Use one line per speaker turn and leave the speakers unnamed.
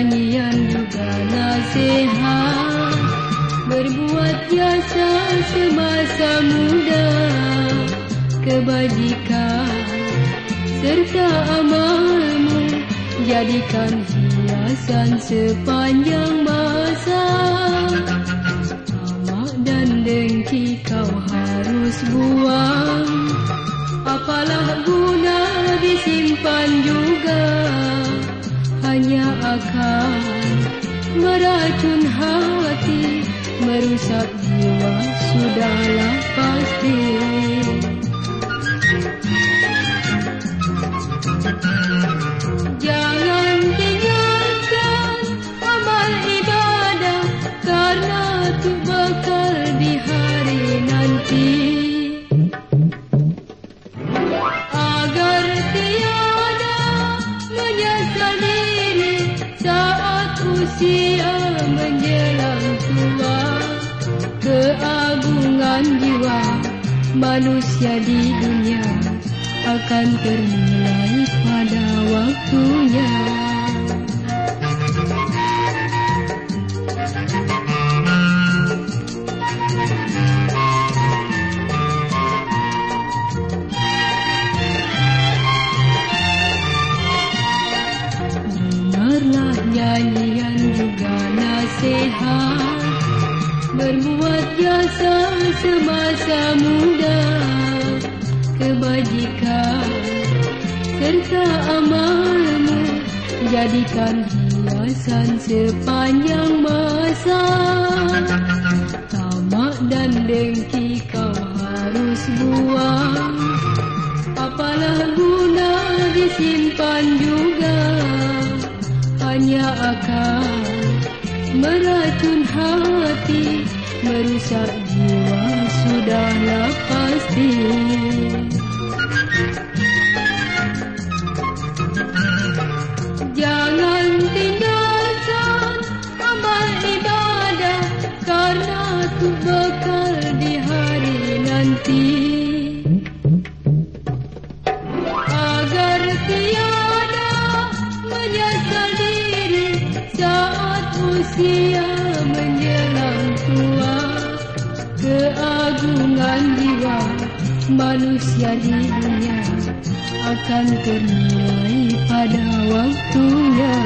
nyanyian juga nasihat. Berbuat jasa semasa muda. Kebajikan serta amalmu Jadikan hiasan sepanjang masa. Amak dan dengki kau harus buang. Apalah guna disimpan juga akan meracun hati merusak jiwa sudahlah pasti usia menjelang tua keagungan jiwa manusia di dunia akan ternilai pada waktunya. Dengarlah nyanyian juga nasihat Berbuat jasa semasa muda Kebajikan serta amalmu Jadikan hiasan sepanjang masa Tamak dan dengki kau harus buang Apalah guna disimpan juga Hanya akan meracun hati Merusak jiwa sudahlah pasti usia menjelang tua keagungan jiwa manusia di dunia akan ternilai pada waktunya